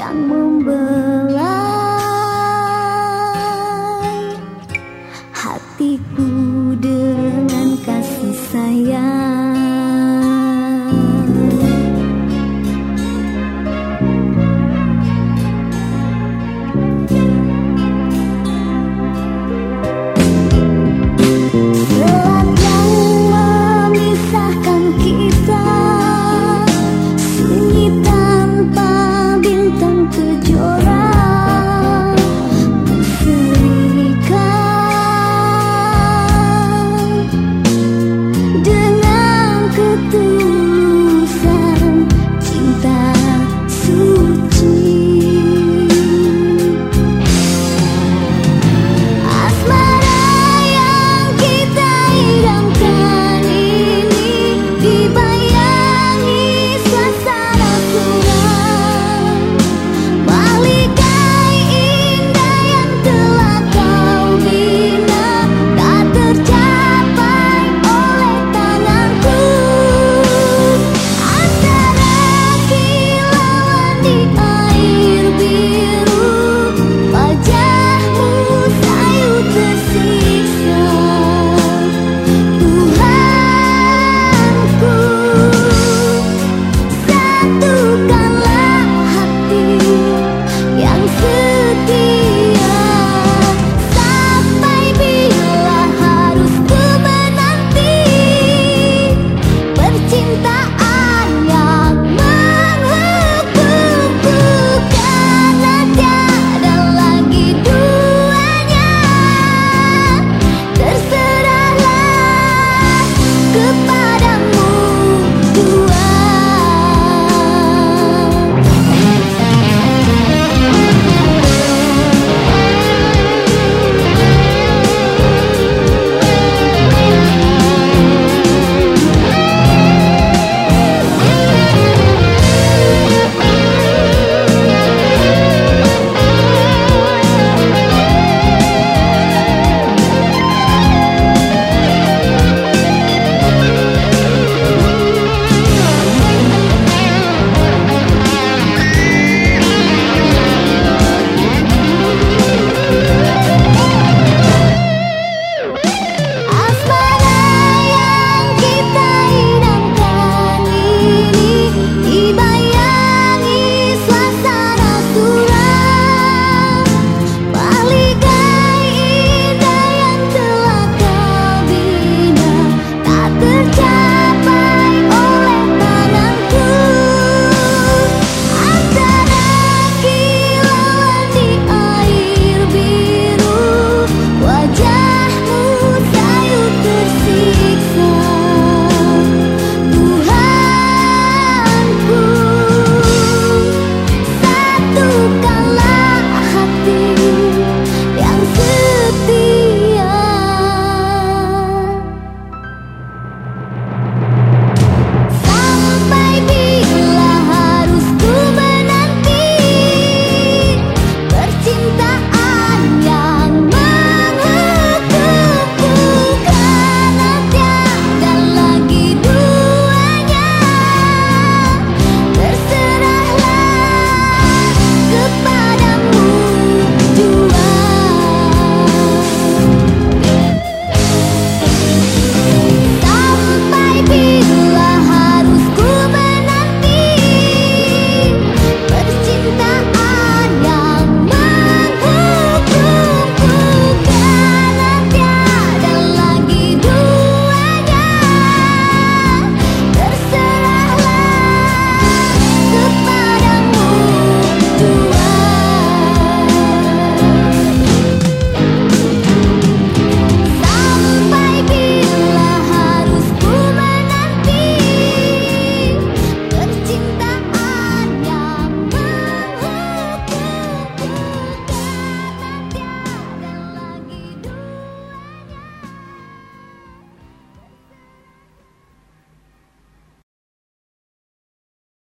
想